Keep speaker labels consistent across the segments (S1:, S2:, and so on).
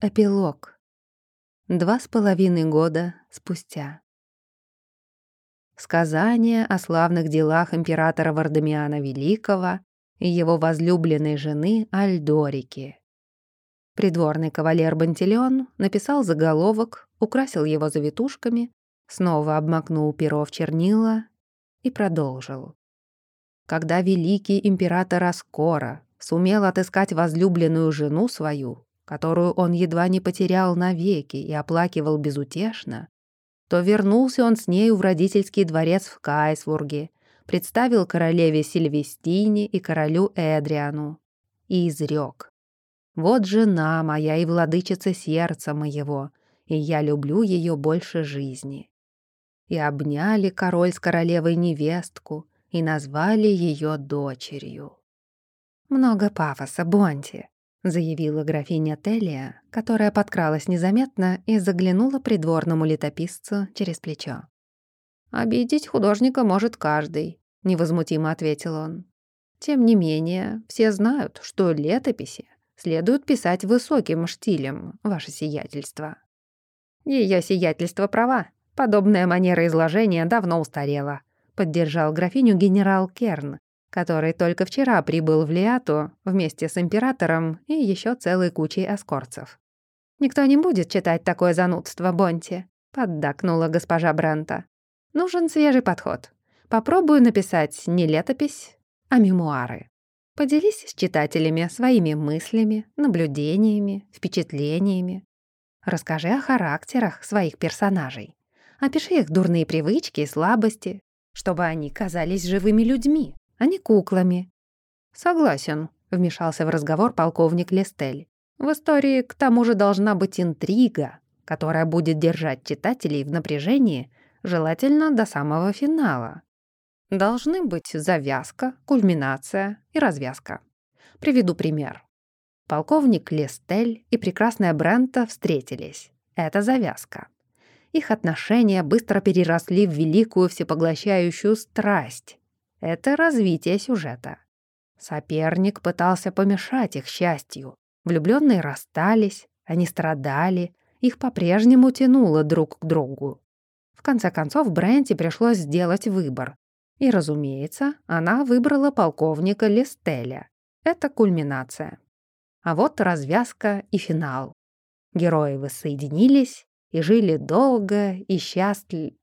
S1: Эпилог. Два с половиной года спустя. Сказание о славных делах императора Вардамиана Великого и его возлюбленной жены Альдорики. Придворный кавалер Бантелеон написал заголовок, украсил его завитушками, снова обмакнул перо в чернила и продолжил. Когда великий император Аскора сумел отыскать возлюбленную жену свою, которую он едва не потерял навеки и оплакивал безутешно, то вернулся он с нею в родительский дворец в Кайсвурге, представил королеве Сильвестине и королю Эдриану и изрек. «Вот жена моя и владычица сердца моего, и я люблю ее больше жизни». И обняли король с королевой невестку и назвали ее дочерью. Много пафоса, Бонти. — заявила графиня Телия, которая подкралась незаметно и заглянула придворному летописцу через плечо. «Обидеть художника может каждый», — невозмутимо ответил он. «Тем не менее, все знают, что летописи следует писать высоким штилем, ваше сиятельство». Ее сиятельство права. Подобная манера изложения давно устарела», — поддержал графиню генерал Керн, который только вчера прибыл в Лиату вместе с императором и еще целой кучей эскорцев. «Никто не будет читать такое занудство, Бонти», — поддакнула госпожа Брента. «Нужен свежий подход. Попробую написать не летопись, а мемуары. Поделись с читателями своими мыслями, наблюдениями, впечатлениями. Расскажи о характерах своих персонажей. Опиши их дурные привычки и слабости, чтобы они казались живыми людьми, а не куклами». «Согласен», — вмешался в разговор полковник Лестель. «В истории, к тому же, должна быть интрига, которая будет держать читателей в напряжении, желательно до самого финала. Должны быть завязка, кульминация и развязка. Приведу пример. Полковник Лестель и прекрасная Брента встретились. Это завязка. Их отношения быстро переросли в великую всепоглощающую страсть. Это развитие сюжета. Соперник пытался помешать их счастью. Влюбленные расстались, они страдали, их по-прежнему тянуло друг к другу. В конце концов, Бренти пришлось сделать выбор. И, разумеется, она выбрала полковника Листеля. Это кульминация. А вот развязка и финал. Герои воссоединились и жили долго и счастливо.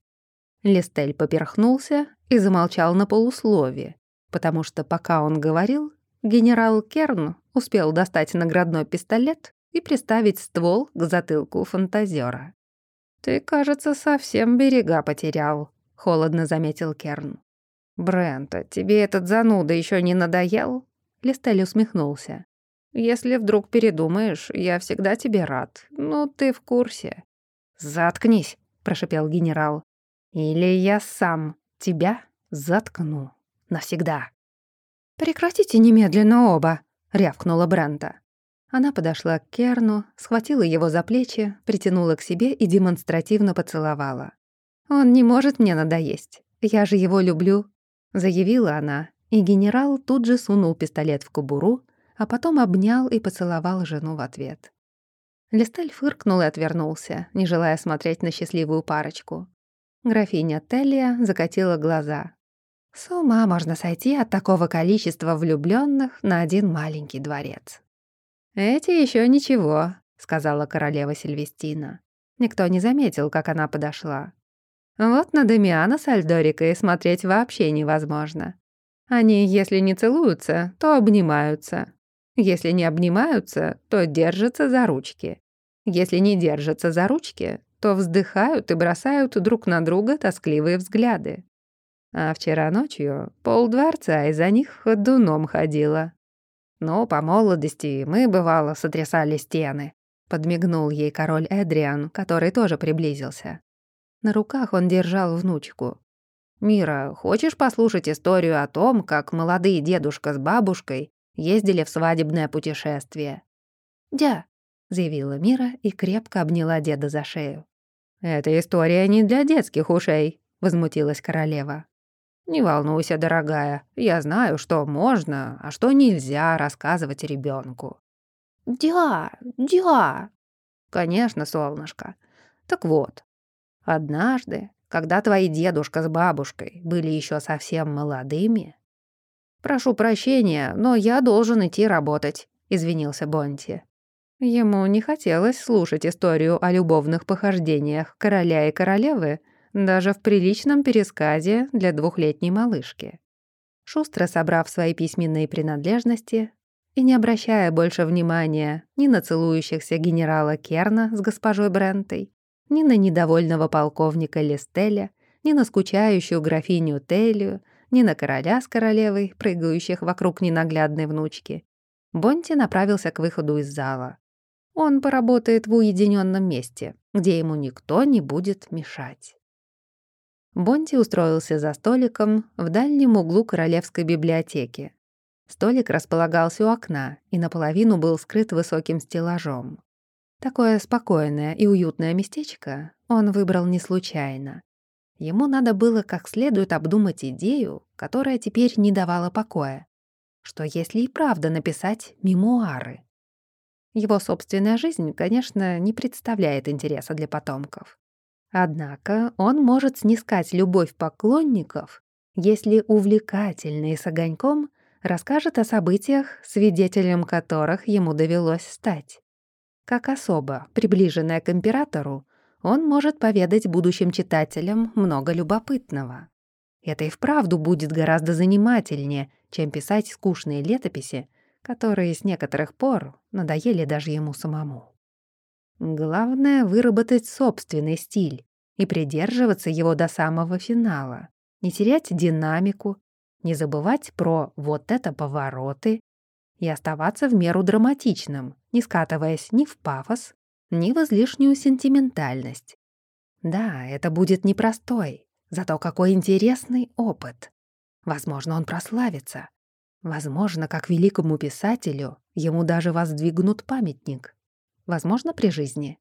S1: Листель поперхнулся и замолчал на полуслове, потому что пока он говорил, генерал Керн успел достать наградной пистолет и приставить ствол к затылку фантазера. «Ты, кажется, совсем берега потерял», — холодно заметил Керн. «Брента, тебе этот зануда еще не надоел?» Листель усмехнулся. «Если вдруг передумаешь, я всегда тебе рад. Ну, ты в курсе». «Заткнись», — прошипел генерал. Или я сам тебя заткну навсегда. «Прекратите немедленно оба!» — рявкнула Брента. Она подошла к Керну, схватила его за плечи, притянула к себе и демонстративно поцеловала. «Он не может мне надоесть. Я же его люблю», — заявила она, и генерал тут же сунул пистолет в кобуру, а потом обнял и поцеловал жену в ответ. Листель фыркнул и отвернулся, не желая смотреть на счастливую парочку. Графиня Теллия закатила глаза. С ума можно сойти от такого количества влюбленных на один маленький дворец. «Эти еще ничего», — сказала королева Сильвестина. Никто не заметил, как она подошла. Вот на Дамиана с Альдорикой смотреть вообще невозможно. Они, если не целуются, то обнимаются. Если не обнимаются, то держатся за ручки. Если не держатся за ручки, то вздыхают и бросают друг на друга тоскливые взгляды. А вчера ночью полдворца из-за них ходуном ходила. Но по молодости мы, бывало, сотрясали стены. Подмигнул ей король Эдриан, который тоже приблизился. На руках он держал внучку. «Мира, хочешь послушать историю о том, как молодые дедушка с бабушкой ездили в свадебное путешествие?» «Дя», — заявила Мира и крепко обняла деда за шею. «Эта история не для детских ушей», — возмутилась королева. «Не волнуйся, дорогая, я знаю, что можно, а что нельзя рассказывать ребенку. «Дя, дя!» Конечно, солнышко. Так вот, однажды, когда твои дедушка с бабушкой были еще совсем молодыми... «Прошу прощения, но я должен идти работать», — извинился Бонти. Ему не хотелось слушать историю о любовных похождениях короля и королевы даже в приличном пересказе для двухлетней малышки. Шустро собрав свои письменные принадлежности и не обращая больше внимания ни на целующихся генерала Керна с госпожой Брентой, ни на недовольного полковника Листеля, ни на скучающую графиню Телию, ни на короля с королевой, прыгающих вокруг ненаглядной внучки, Бонти направился к выходу из зала. Он поработает в уединенном месте, где ему никто не будет мешать. Бонти устроился за столиком в дальнем углу королевской библиотеки. Столик располагался у окна и наполовину был скрыт высоким стеллажом. Такое спокойное и уютное местечко он выбрал не случайно. Ему надо было как следует обдумать идею, которая теперь не давала покоя. Что если и правда написать мемуары? Его собственная жизнь, конечно, не представляет интереса для потомков. Однако он может снискать любовь поклонников, если увлекательный с огоньком расскажет о событиях, свидетелем которых ему довелось стать. Как особо, приближенная к императору, он может поведать будущим читателям много любопытного. Это и вправду будет гораздо занимательнее, чем писать скучные летописи, которые с некоторых пор надоели даже ему самому. Главное — выработать собственный стиль и придерживаться его до самого финала, не терять динамику, не забывать про «вот это повороты» и оставаться в меру драматичным, не скатываясь ни в пафос, ни в излишнюю сентиментальность. Да, это будет непростой, зато какой интересный опыт. Возможно, он прославится. Возможно, как великому писателю ему даже воздвигнут памятник. Возможно, при жизни.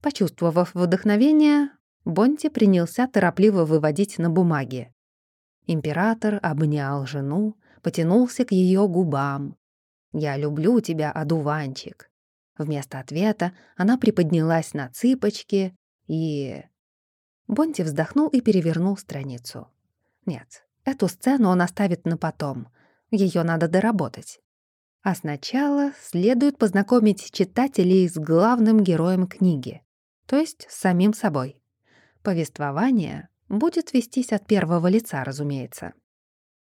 S1: Почувствовав вдохновение, Бонти принялся торопливо выводить на бумаге. Император обнял жену, потянулся к ее губам. «Я люблю тебя, одуванчик». Вместо ответа она приподнялась на цыпочки и... Бонти вздохнул и перевернул страницу. Нет, эту сцену он оставит на потом — ее надо доработать. А сначала следует познакомить читателей с главным героем книги, то есть с самим собой. Повествование будет вестись от первого лица, разумеется.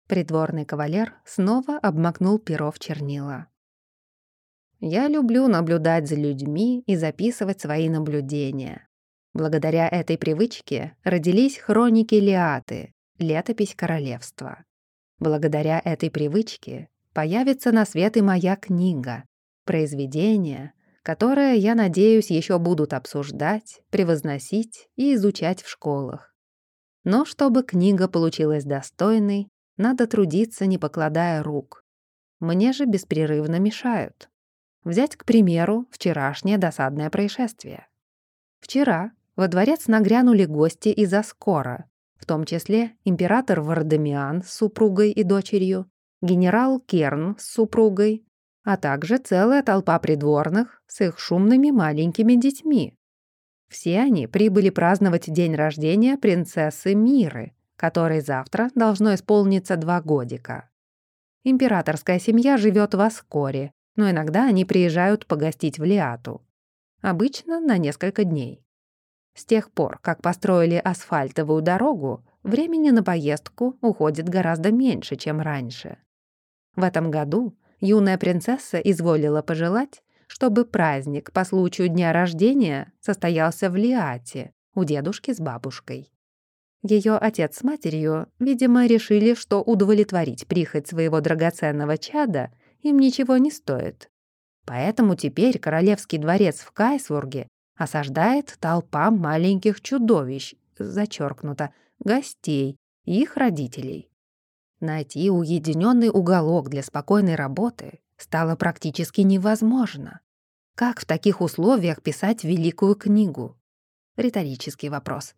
S1: Придворный кавалер снова обмакнул перо в чернила. «Я люблю наблюдать за людьми и записывать свои наблюдения. Благодаря этой привычке родились хроники Лиаты, летопись королевства. Благодаря этой привычке появится на свет и моя книга, произведение, которое, я надеюсь, еще будут обсуждать, превозносить и изучать в школах. Но чтобы книга получилась достойной, надо трудиться, не покладая рук. Мне же беспрерывно мешают. Взять, к примеру, вчерашнее досадное происшествие. Вчера во дворец нагрянули гости из Аскора, в том числе император Вардамиан с супругой и дочерью, генерал Керн с супругой, а также целая толпа придворных с их шумными маленькими детьми. Все они прибыли праздновать день рождения принцессы Миры, которой завтра должно исполниться два годика. Императорская семья живет в Аскоре, но иногда они приезжают погостить в Лиату. Обычно на несколько дней. С тех пор, как построили асфальтовую дорогу, времени на поездку уходит гораздо меньше, чем раньше. В этом году юная принцесса изволила пожелать, чтобы праздник по случаю дня рождения состоялся в Лиате у дедушки с бабушкой. Ее отец с матерью, видимо, решили, что удовлетворить прихоть своего драгоценного чада им ничего не стоит. Поэтому теперь королевский дворец в Кайсвурге осаждает толпа маленьких чудовищ, зачеркнуто, гостей и их родителей. Найти уединенный уголок для спокойной работы стало практически невозможно. Как в таких условиях писать великую книгу? Риторический вопрос.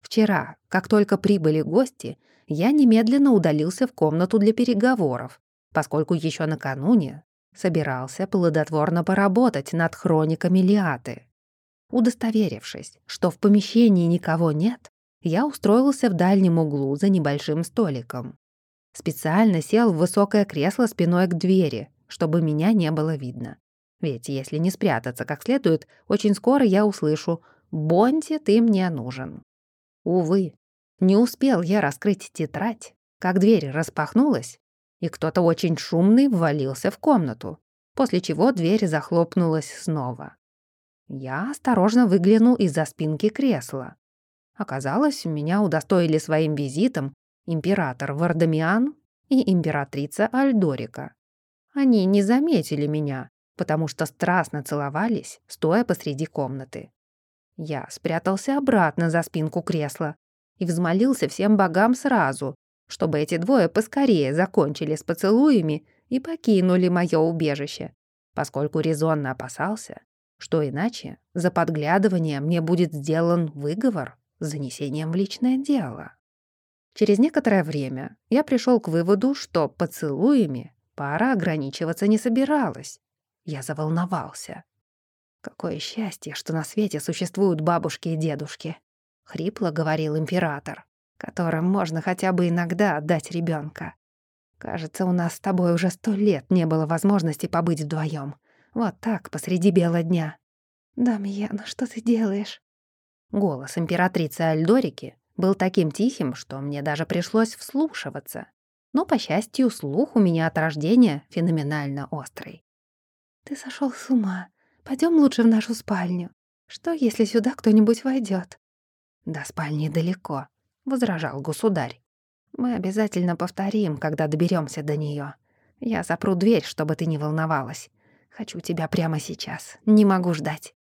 S1: Вчера, как только прибыли гости, я немедленно удалился в комнату для переговоров, поскольку еще накануне собирался плодотворно поработать над хрониками Лиаты. Удостоверившись, что в помещении никого нет, я устроился в дальнем углу за небольшим столиком. Специально сел в высокое кресло спиной к двери, чтобы меня не было видно. Ведь если не спрятаться как следует, очень скоро я услышу «Бонти, ты мне нужен». Увы, не успел я раскрыть тетрадь, как дверь распахнулась, и кто-то очень шумный ввалился в комнату, после чего дверь захлопнулась снова. Я осторожно выглянул из-за спинки кресла. Оказалось, меня удостоили своим визитом император Вардамиан и императрица Альдорика. Они не заметили меня, потому что страстно целовались, стоя посреди комнаты. Я спрятался обратно за спинку кресла и взмолился всем богам сразу, чтобы эти двое поскорее закончили с поцелуями и покинули мое убежище, поскольку резонно опасался, что иначе за подглядывание мне будет сделан выговор с занесением в личное дело. Через некоторое время я пришел к выводу, что поцелуями пара ограничиваться не собиралась. Я заволновался. «Какое счастье, что на свете существуют бабушки и дедушки», — хрипло говорил император, «которым можно хотя бы иногда отдать ребенка. Кажется, у нас с тобой уже сто лет не было возможности побыть вдвоем. Вот так, посреди бела дня. «Дамьян, что ты делаешь?» Голос императрицы Альдорики был таким тихим, что мне даже пришлось вслушиваться. Но, по счастью, слух у меня от рождения феноменально острый. «Ты сошел с ума. Пойдем лучше в нашу спальню. Что, если сюда кто-нибудь войдет? «До спальни далеко», — возражал государь. «Мы обязательно повторим, когда доберемся до нее. Я запру дверь, чтобы ты не волновалась. Хочу тебя прямо сейчас. Не могу ждать».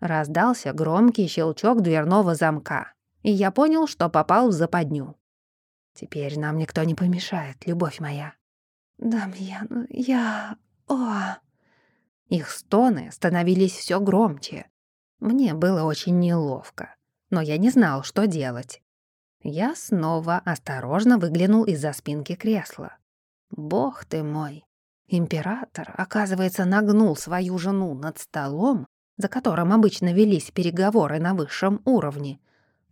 S1: Раздался громкий щелчок дверного замка, и я понял, что попал в западню. «Теперь нам никто не помешает, любовь моя». «Дамьян, я... О...» Их стоны становились все громче. Мне было очень неловко, но я не знал, что делать. Я снова осторожно выглянул из-за спинки кресла. «Бог ты мой!» Император, оказывается, нагнул свою жену над столом, за которым обычно велись переговоры на высшем уровне,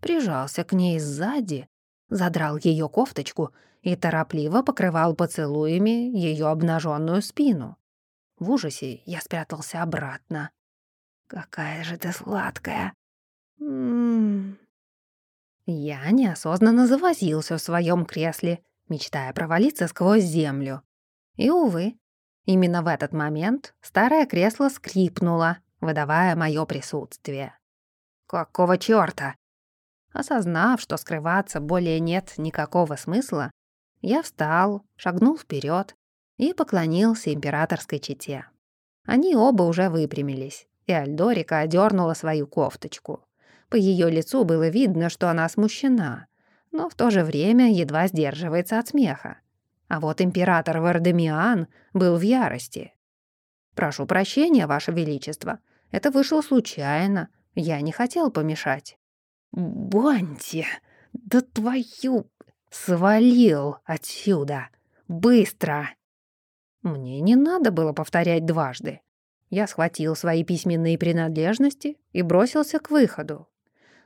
S1: прижался к ней сзади, задрал ее кофточку и торопливо покрывал поцелуями ее обнаженную спину. В ужасе я спрятался обратно. «Какая же ты сладкая!» М -м -м. Я неосознанно завозился в своем кресле, мечтая провалиться сквозь землю. И, увы, Именно в этот момент старое кресло скрипнуло, выдавая мое присутствие. «Какого чёрта?» Осознав, что скрываться более нет никакого смысла, я встал, шагнул вперед и поклонился императорской чете. Они оба уже выпрямились, и Альдорика одернула свою кофточку. По ее лицу было видно, что она смущена, но в то же время едва сдерживается от смеха. А вот император Вардемиан был в ярости. «Прошу прощения, Ваше Величество, это вышло случайно, я не хотел помешать». «Бонти, да твою... свалил отсюда! Быстро!» Мне не надо было повторять дважды. Я схватил свои письменные принадлежности и бросился к выходу.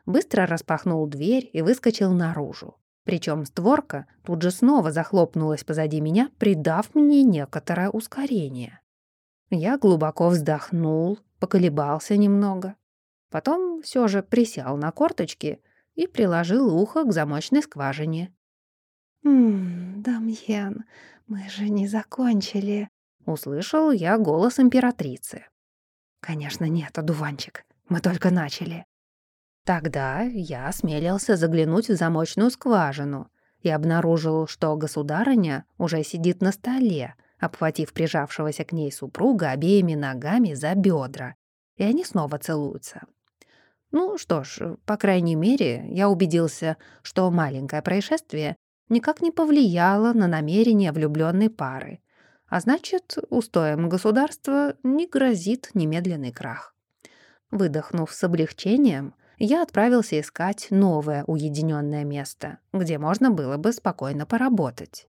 S1: Быстро распахнул дверь и выскочил наружу. Причем створка тут же снова захлопнулась позади меня, придав мне некоторое ускорение. Я глубоко вздохнул, поколебался немного. Потом все же присел на корточки и приложил ухо к замочной скважине. «Ммм, Дамьен, мы же не закончили», — услышал я голос императрицы. «Конечно нет, одуванчик, мы только начали». Тогда я осмелился заглянуть в замочную скважину и обнаружил, что государыня уже сидит на столе, обхватив прижавшегося к ней супруга обеими ногами за бедра, и они снова целуются. Ну что ж, по крайней мере, я убедился, что маленькое происшествие никак не повлияло на намерения влюбленной пары, а значит, устоям государства не грозит немедленный крах. Выдохнув с облегчением, я отправился искать новое уединенное место, где можно было бы спокойно поработать.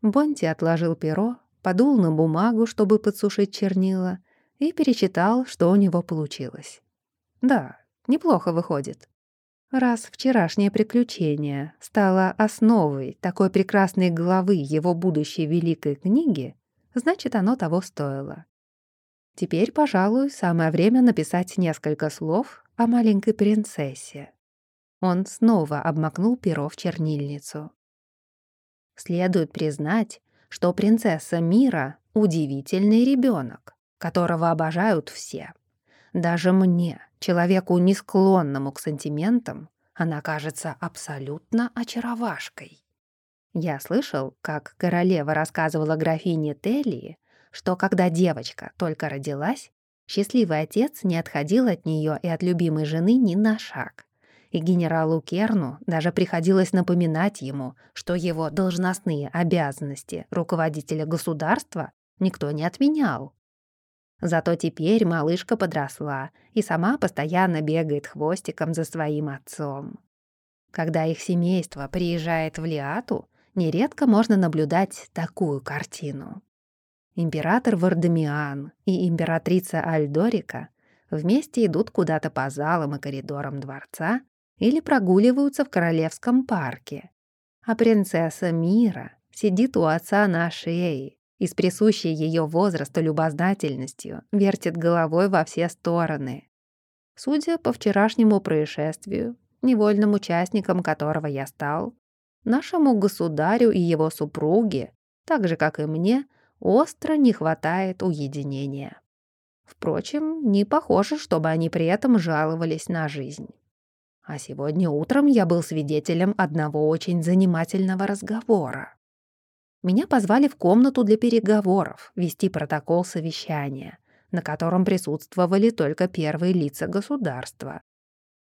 S1: Бонти отложил перо, подул на бумагу, чтобы подсушить чернила, и перечитал, что у него получилось. Да, неплохо выходит. Раз вчерашнее приключение стало основой такой прекрасной главы его будущей великой книги, значит, оно того стоило. Теперь, пожалуй, самое время написать несколько слов о маленькой принцессе. Он снова обмакнул перо в чернильницу. Следует признать, что принцесса Мира — удивительный ребенок, которого обожают все. Даже мне, человеку, не склонному к сантиментам, она кажется абсолютно очаровашкой. Я слышал, как королева рассказывала графине Теллии, что когда девочка только родилась, счастливый отец не отходил от нее и от любимой жены ни на шаг. И генералу Керну даже приходилось напоминать ему, что его должностные обязанности руководителя государства никто не отменял. Зато теперь малышка подросла и сама постоянно бегает хвостиком за своим отцом. Когда их семейство приезжает в Лиату, нередко можно наблюдать такую картину. Император Вардамиан и императрица Альдорика вместе идут куда-то по залам и коридорам дворца или прогуливаются в королевском парке. А принцесса Мира сидит у отца на шее и с присущей ее возрасту любознательностью вертит головой во все стороны. Судя по вчерашнему происшествию, невольным участником которого я стал, нашему государю и его супруге, так же, как и мне, остро не хватает уединения. Впрочем, не похоже, чтобы они при этом жаловались на жизнь. А сегодня утром я был свидетелем одного очень занимательного разговора. Меня позвали в комнату для переговоров, вести протокол совещания, на котором присутствовали только первые лица государства.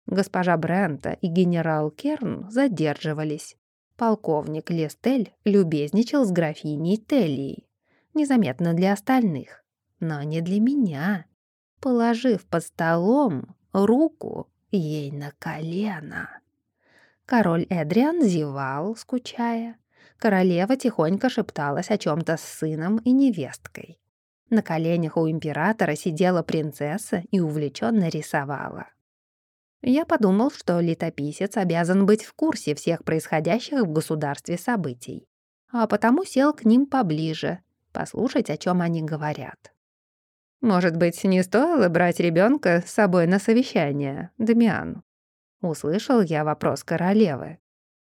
S1: Госпожа Брента и генерал Керн задерживались. Полковник Лестель любезничал с графиней Теллией. Незаметно для остальных, но не для меня. Положив под столом руку ей на колено. Король Эдриан зевал, скучая, королева тихонько шепталась о чем-то с сыном и невесткой. На коленях у императора сидела принцесса и увлеченно рисовала. Я подумал, что летописец обязан быть в курсе всех происходящих в государстве событий, а потому сел к ним поближе, послушать, о чем они говорят. «Может быть, не стоило брать ребенка с собой на совещание, Дамиан?» Услышал я вопрос королевы.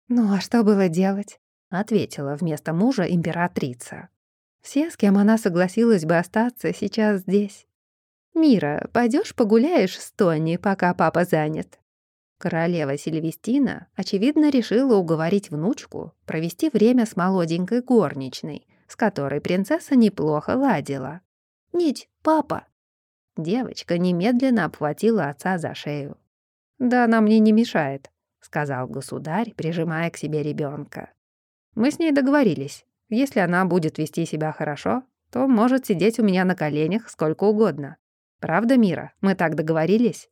S1: «Ну а что было делать? ответила вместо мужа императрица. Все, с кем она согласилась бы остаться, сейчас здесь. «Мира, пойдешь погуляешь с Тони, пока папа занят?» Королева Сильвестина, очевидно, решила уговорить внучку провести время с молоденькой горничной, с которой принцесса неплохо ладила. «Нить, папа!» Девочка немедленно обхватила отца за шею. «Да она мне не мешает», — сказал государь, прижимая к себе ребенка. Мы с ней договорились. Если она будет вести себя хорошо, то может сидеть у меня на коленях сколько угодно. Правда, Мира? Мы так договорились?»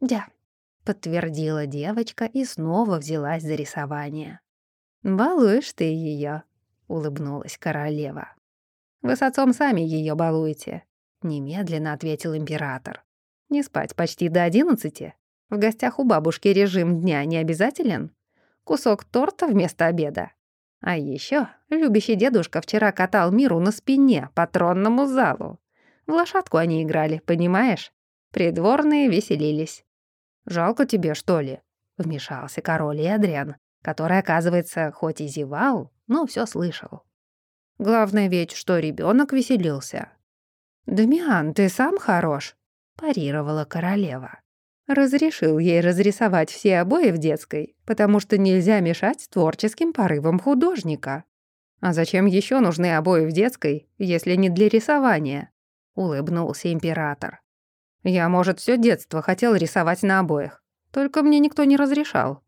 S1: «Да», — подтвердила девочка и снова взялась за рисование. «Балуешь ты ее, улыбнулась королева. «Вы с отцом сами ее балуете», — немедленно ответил император. «Не спать почти до одиннадцати? В гостях у бабушки режим дня не обязателен? Кусок торта вместо обеда? А еще любящий дедушка вчера катал Миру на спине по тронному залу. В лошадку они играли, понимаешь? Придворные веселились. «Жалко тебе, что ли?» — вмешался король Эдриан, который, оказывается, хоть и зевал, но все слышал. «Главное ведь, что ребенок веселился». «Дамиан, ты сам хорош», — парировала королева. Разрешил ей разрисовать все обои в детской, потому что нельзя мешать творческим порывам художника. А зачем еще нужны обои в детской, если не для рисования? Улыбнулся император. Я, может, все детство хотел рисовать на обоях, только мне никто не разрешал.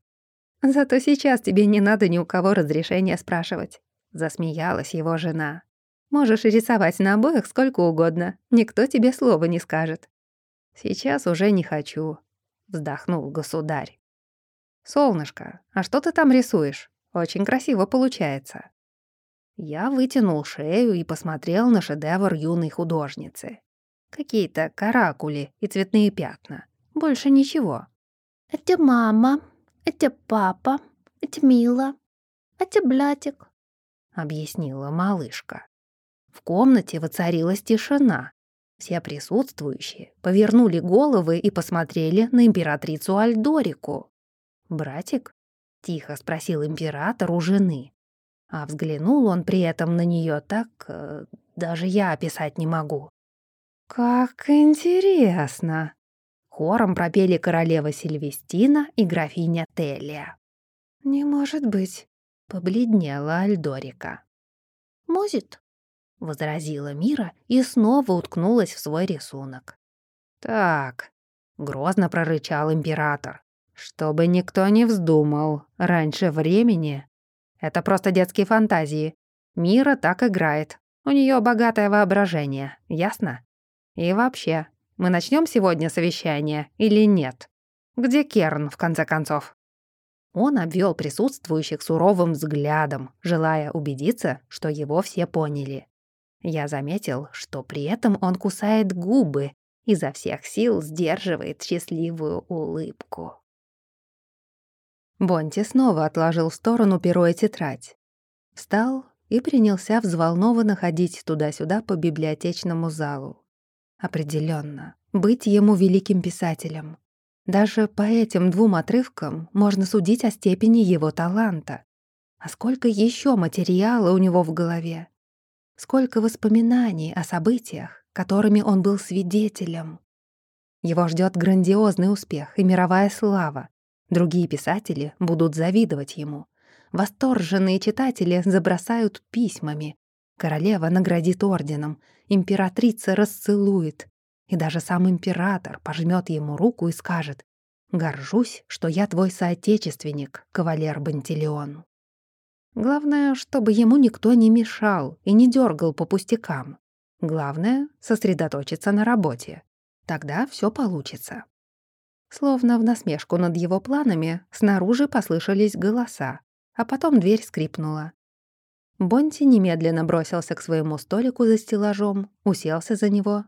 S1: Зато сейчас тебе не надо ни у кого разрешения спрашивать. Засмеялась его жена. Можешь рисовать на обоях сколько угодно, никто тебе слова не скажет. Сейчас уже не хочу, вздохнул государь. «Солнышко, а что ты там рисуешь? Очень красиво получается». Я вытянул шею и посмотрел на шедевр юной художницы. Какие-то каракули и цветные пятна. Больше ничего.
S2: «Это мама, это папа, это Мила, это Блятик», —
S1: объяснила малышка. В комнате воцарилась тишина. Все присутствующие повернули головы и посмотрели на императрицу Альдорику. «Братик?» — тихо спросил император у жены. А взглянул он при этом на нее так, э, даже я описать не могу. «Как интересно!» Хором пропели королева Сильвестина и графиня Телия. «Не может быть», — побледнела Альдорика.
S2: «Может», —
S1: возразила Мира и снова уткнулась в свой рисунок. «Так», — грозно прорычал император, «чтобы никто не вздумал раньше времени. Это просто детские фантазии. Мира так играет. У нее богатое воображение, ясно? И вообще, мы начнем сегодня совещание или нет? Где Керн, в конце концов?» Он обвел присутствующих суровым взглядом, желая убедиться, что его все поняли. Я заметил, что при этом он кусает губы, изо всех сил сдерживает счастливую улыбку. Бонти снова отложил в сторону перо и тетрадь. Встал и принялся взволнованно ходить туда-сюда по библиотечному залу. Определенно, быть ему великим писателем. Даже по этим двум отрывкам можно судить о степени его таланта. А сколько еще материала у него в голове? Сколько воспоминаний о событиях, которыми он был свидетелем? Его ждет грандиозный успех и мировая слава. Другие писатели будут завидовать ему. Восторженные читатели забросают письмами. Королева наградит орденом, императрица расцелует, и даже сам император пожмет ему руку и скажет «Горжусь, что я твой соотечественник, кавалер Бантелеон». Главное, чтобы ему никто не мешал и не дергал по пустякам. Главное — сосредоточиться на работе. Тогда все получится. Словно в насмешку над его планами, снаружи послышались голоса, а потом дверь скрипнула. Бонти немедленно бросился к своему столику за стеллажом, уселся за него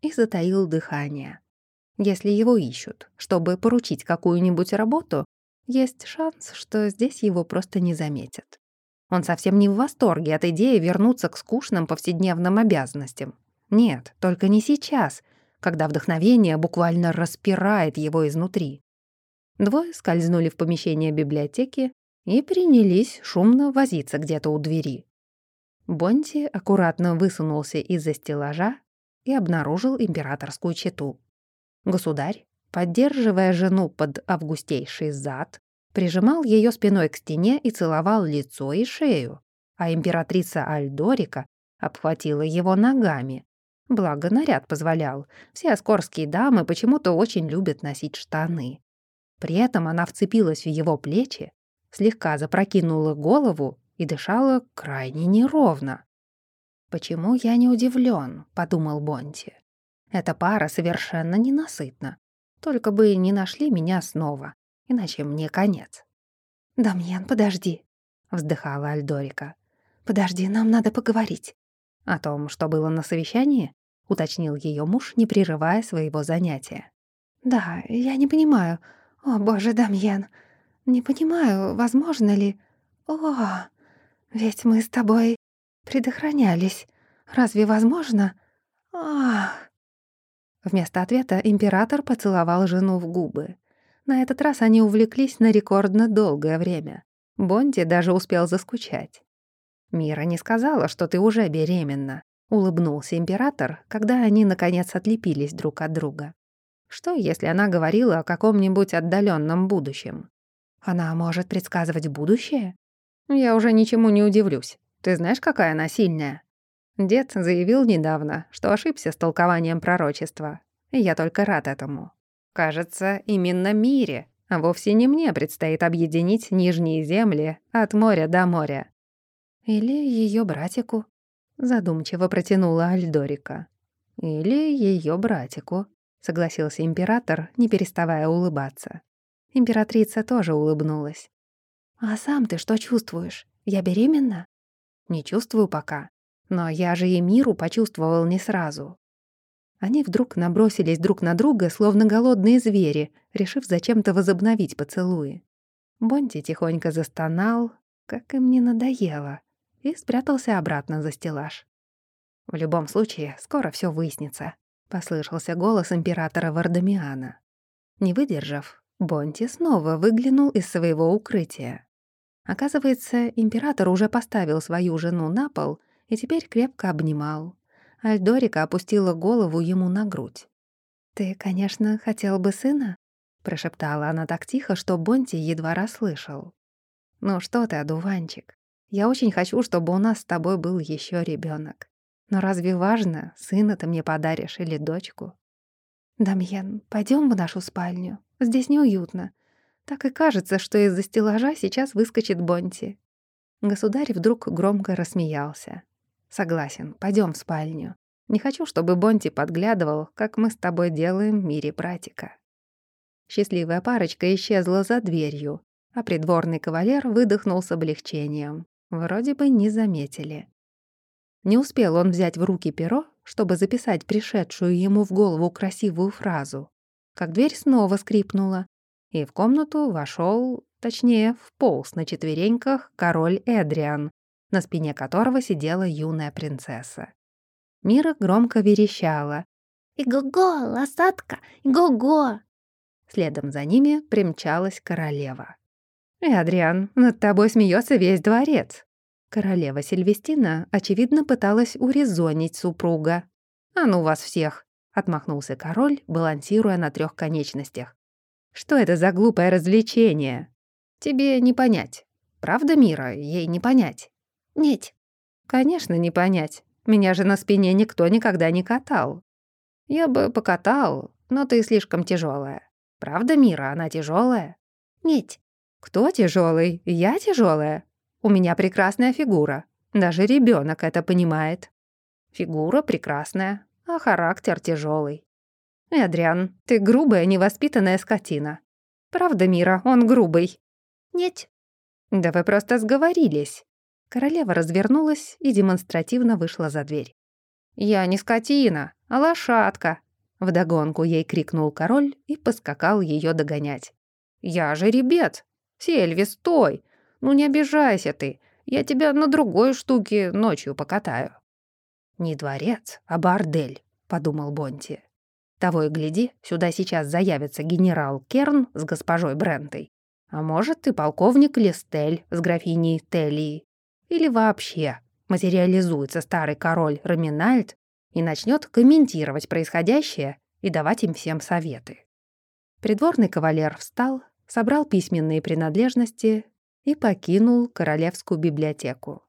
S1: и затаил дыхание. Если его ищут, чтобы поручить какую-нибудь работу, есть шанс, что здесь его просто не заметят. Он совсем не в восторге от идеи вернуться к скучным повседневным обязанностям. Нет, только не сейчас, когда вдохновение буквально распирает его изнутри. Двое скользнули в помещение библиотеки и принялись шумно возиться где-то у двери. Бонти аккуратно высунулся из-за стеллажа и обнаружил императорскую чету. Государь, поддерживая жену под августейший зад, прижимал ее спиной к стене и целовал лицо и шею, а императрица Альдорика обхватила его ногами. Благо, наряд позволял. Все оскорские дамы почему-то очень любят носить штаны. При этом она вцепилась в его плечи слегка запрокинула голову и дышала крайне неровно. «Почему я не удивлен?» — подумал Бонти. «Эта пара совершенно ненасытна. Только бы не нашли меня снова, иначе мне конец». «Дамьян, подожди», — вздыхала Альдорика. «Подожди, нам надо поговорить». «О том, что было на совещании?» — уточнил ее муж, не прерывая своего занятия. «Да, я не понимаю. О, боже, Дамьян, не понимаю, возможно ли... О, ведь мы с тобой предохранялись. Разве возможно? Ах. Вместо ответа император поцеловал жену в губы. На этот раз они увлеклись на рекордно долгое время. Бонди даже успел заскучать. «Мира не сказала, что ты уже беременна», — улыбнулся император, когда они, наконец, отлепились друг от друга. Что, если она говорила о каком-нибудь отдаленном будущем? Она может предсказывать будущее? Я уже ничему не удивлюсь. Ты знаешь, какая она сильная? Дед заявил недавно, что ошибся с толкованием пророчества. Я только рад этому. Кажется, именно мире, а вовсе не мне предстоит объединить нижние земли от моря до моря. Или ее братику, задумчиво протянула Альдорика. Или ее братику, согласился император, не переставая улыбаться. Императрица тоже улыбнулась. «А сам ты что чувствуешь? Я беременна?» «Не чувствую пока. Но я же и миру почувствовал не сразу». Они вдруг набросились друг на друга, словно голодные звери, решив зачем-то возобновить поцелуи. Бонти тихонько застонал, как им не надоело, и спрятался обратно за стеллаж. «В любом случае, скоро все выяснится», — послышался голос императора Вардамиана. Не выдержав, Бонти снова выглянул из своего укрытия. Оказывается, император уже поставил свою жену на пол и теперь крепко обнимал. Альдорика опустила голову ему на грудь. «Ты, конечно, хотел бы сына?» — прошептала она так тихо, что Бонти едва расслышал. «Ну что ты, одуванчик, я очень хочу, чтобы у нас с тобой был еще ребенок. Но разве важно, сына ты мне подаришь или дочку?» «Дамьен, пойдем в нашу спальню. Здесь неуютно. Так и кажется, что из-за стеллажа сейчас выскочит Бонти». Государь вдруг громко рассмеялся. «Согласен, пойдем в спальню. Не хочу, чтобы Бонти подглядывал, как мы с тобой делаем в мире братика». Счастливая парочка исчезла за дверью, а придворный кавалер выдохнул с облегчением. Вроде бы не заметили. Не успел он взять в руки перо, чтобы записать пришедшую ему в голову красивую фразу, как дверь снова скрипнула, и в комнату вошел, точнее, вполз на четвереньках король Эдриан, на спине которого сидела юная принцесса. Мира громко верещала.
S2: «Иго-го, лосатка! Иго-го!»
S1: Следом за ними примчалась королева. «Эдриан, над тобой смеется весь дворец!» Королева Сильвестина, очевидно, пыталась урезонить супруга. «А ну вас всех!» — отмахнулся король, балансируя на трех конечностях. «Что это за глупое развлечение? Тебе не понять. Правда, Мира, ей не понять?»
S2: «Нет».
S1: «Конечно, не понять. Меня же на спине никто никогда не катал. Я бы покатал, но ты слишком тяжелая. Правда, Мира, она тяжелая?
S2: Нет.
S1: Кто тяжелый? Я тяжелая. У меня прекрасная фигура. Даже ребенок это понимает. Фигура прекрасная, а характер тяжелый. Эдриан, ты грубая, невоспитанная скотина. Правда, Мира, он грубый?
S2: Нет.
S1: Да вы просто сговорились. Королева развернулась и демонстративно вышла за дверь. «Я не скотина, а лошадка!» Вдогонку ей крикнул король и поскакал ее догонять. «Я же ребец! Сельви, стой! Ну не обижайся ты, я тебя на другой штуке ночью покатаю». «Не дворец, а бордель», — подумал Бонти. «Того и гляди, сюда сейчас заявится генерал Керн с госпожой Брентой. А может, и полковник Листель с графиней Теллией. Или вообще материализуется старый король Раминальд и начнет комментировать происходящее и давать им всем советы». Придворный кавалер встал, собрал письменные принадлежности и покинул Королевскую библиотеку.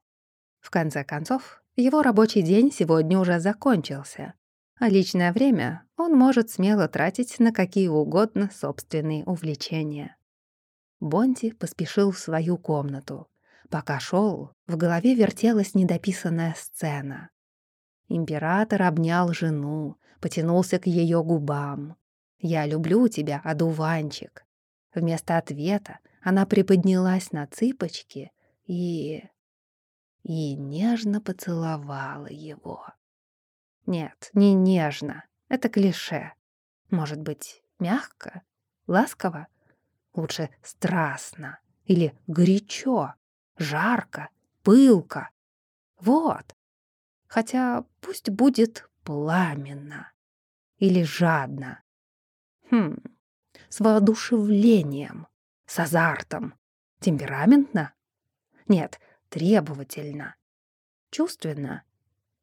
S1: В конце концов, его рабочий день сегодня уже закончился, а личное время он может смело тратить на какие угодно собственные увлечения. Бонти поспешил в свою комнату. Пока шел, в голове вертелась недописанная сцена. Император обнял жену, потянулся к ее губам. «Я люблю тебя, одуванчик». Вместо ответа она приподнялась на цыпочки и... и нежно поцеловала его. Нет, не нежно, это клише. Может быть, мягко, ласково? Лучше страстно или горячо, жарко, пылко. Вот. Хотя пусть будет пламенно или жадно. Хм, с воодушевлением, с азартом. Темпераментно? Нет, требовательно. Чувственно?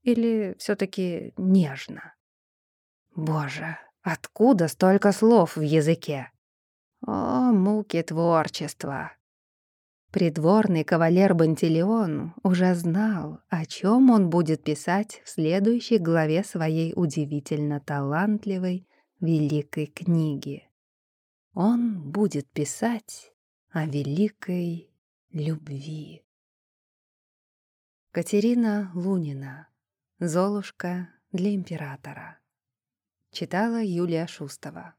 S1: Или все таки нежно? Боже, откуда столько слов в языке? О, муки творчества! Придворный кавалер Бантилеон уже знал, о чем он будет писать в следующей главе своей удивительно талантливой великой книги он будет писать о великой любви. Катерина Лунина. Золушка для императора. Читала Юлия Шустова.